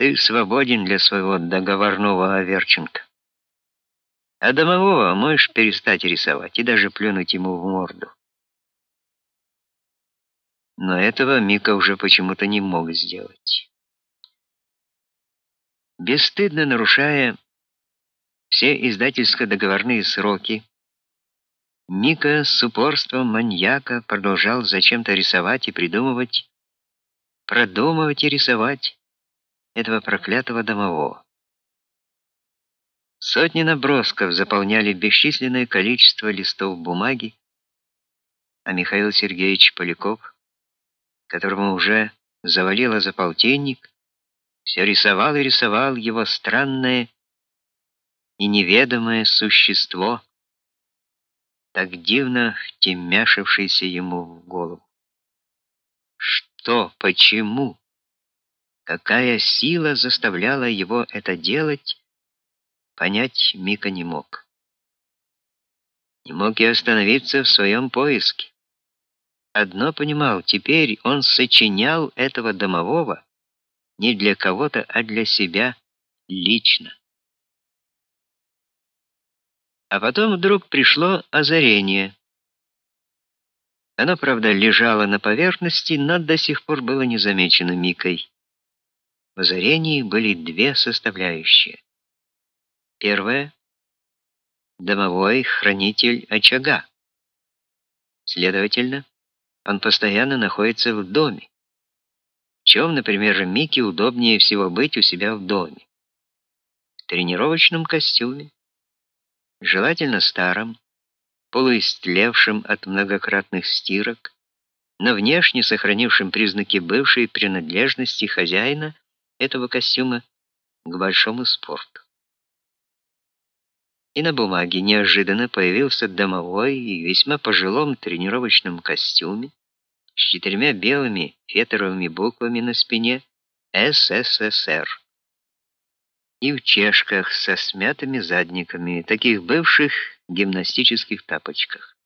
Ты свободен для своего договорного Аверченко. А домового можешь перестать рисовать и даже плюнуть ему в морду. Но этого Мика уже почему-то не мог сделать. Бесстыдно нарушая все издательско-договорные сроки, Мика с упорством маньяка продолжал зачем-то рисовать и придумывать, продумывать и рисовать этого проклятого домового. Сотни набросков заполняли бесчисленное количество листов бумаги, а Михаил Сергеевич Поляков, которому уже завалило за полтинник, все рисовал и рисовал его странное и неведомое существо, так дивно втемяшившееся ему в голову. Что, почему, какая сила заставляла его это делать, понять Мика не мог. Не мог и остановиться в своем поиске. Одно понимал, теперь он сочинял этого домового не для кого-то, а для себя лично. А потом вдруг пришло озарение. Оно, правда, лежало на поверхности, но до сих пор было не замечено Микой. В озарении были две составляющие. Первая домовой хранитель очага. Следовательно, он постоянно находится в доме. В чем, например, Мике удобнее всего быть у себя в доме? В тренировочном костюме, желательно старом, полуистлевшем от многократных стирок, но внешне сохранившем признаки бывшей принадлежности хозяина этого костюма к большому спорту. И на бумаге неожиданно появился домовой и весьма пожилом тренировочном костюме с четырьмя белыми фетровыми буквами на спине СССР и в чешках со смятыми задниками, таких бывших гимнастических тапочках.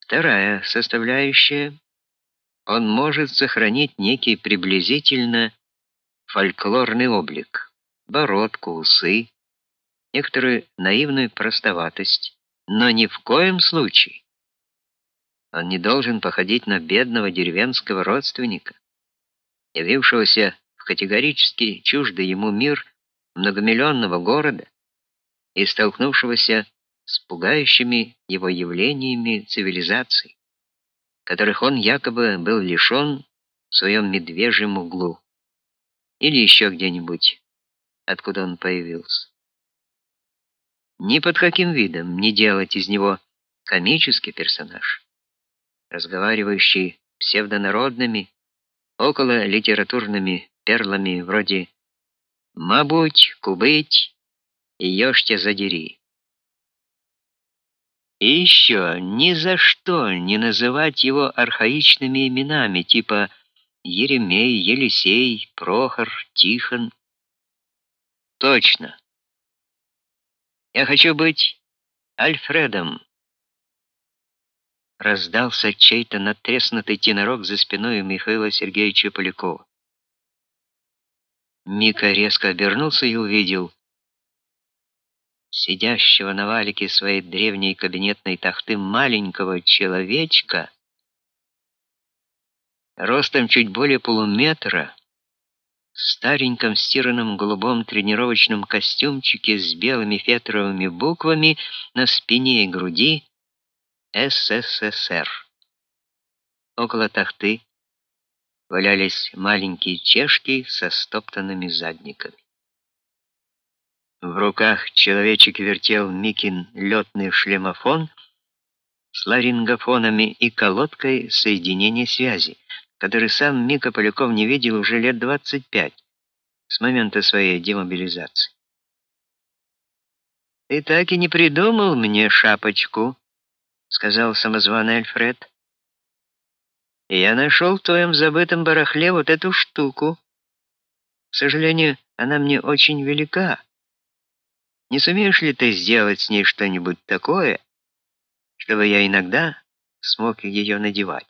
Вторая составляющая он может сохранить некий приблизительно фольклорный облик: бородку, усы, некоторую наивную простоватость, но ни в коем случае он не должен походить на бедного деревенского родственника, явившегося категорически чуждый ему мир многомиллионного города и столкнувшегося с пугающими его явлениями цивилизации, которых он якобы был лишен в своем медвежьем углу или еще где-нибудь, откуда он появился. Ни под каким видом не делать из него комический персонаж, разговаривающий псевдонародными, около литературными перлами вроде «Мабуть, кубыть, и ешьте задери». И еще ни за что не называть его архаичными именами, типа Еремей, Елисей, Прохор, Тихон. Точно. Я хочу быть Альфредом. Раздался чей-то натреснутый тенорок за спиной Михаила Сергеевича Полякова. Мика резко обернулся и увидел сидящего на валике своей древней кабинетной тахты маленького человечка, ростом чуть более полуметра, в стареньком стиранном голубом тренировочном костюмчике с белыми фетровыми буквами на спине и груди СССР. Около тахты валялись маленькие чешки со стоптанными задниками. В руках человечек вертел Микин летный шлемофон с ларингофонами и колодкой соединения связи, который сам Мика Поляков не видел уже лет 25 с момента своей демобилизации. «Ты так и не придумал мне шапочку», — сказал самозваный Альфред. И я нашел в твоем забытом барахле вот эту штуку. К сожалению, она мне очень велика. Не сумеешь ли ты сделать с ней что-нибудь такое, чтобы я иногда смог ее надевать?